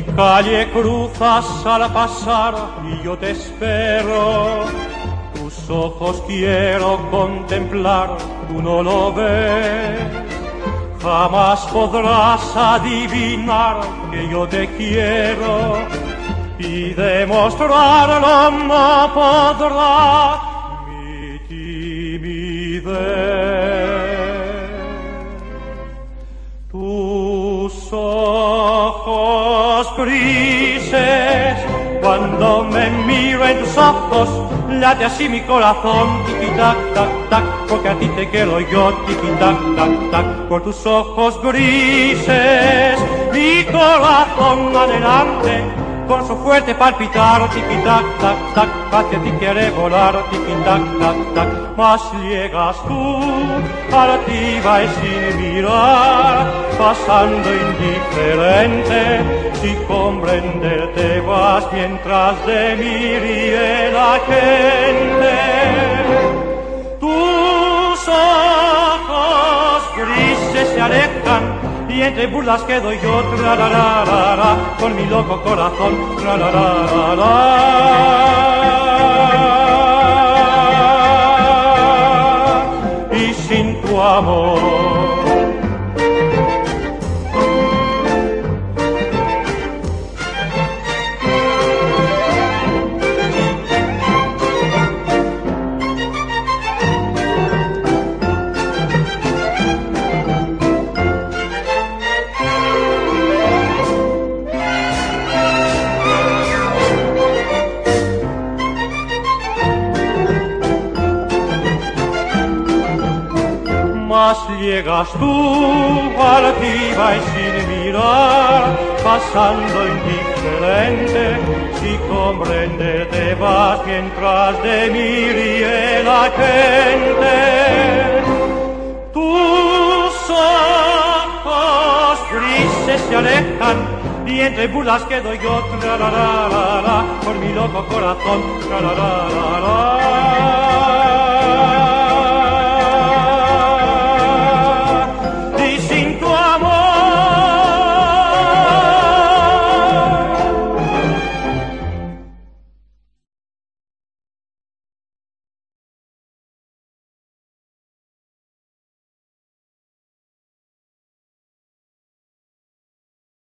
calle cruzas al pasar y yo te espero. Tus ojos quiero contemplar, tú no lo ves. Jamás podrás adivinar que yo te quiero y demostrarlo no podrá mi timidez. Tus ojos grises, cuando me miro en tus ojos, late así mi corazón, tiki tac tac tac, porque a ti te quiero yo, tiki tac tac tac, por tus ojos grises, mi corazón adelante con su fuerte palpitar, tiki tac tac tac, hacia ti quiere volar, tiki tac tac tac, más llegas tú, altiva y sin mirar, pasando indiferente, si comprenderte vas mientras de mí ríe la gente. Tus ojos grises se alejan y entre burlas quedo yo, tra con mi loco corazón, tra. Y sin tu amor. Más llegas tú altiva y sin mirar, pasando indiferente, si comprenderte vas mientras de mí ríe la gente. Tus ojos grises se alejan y entre burlas quedo yo, tra por mi loco corazón, tra.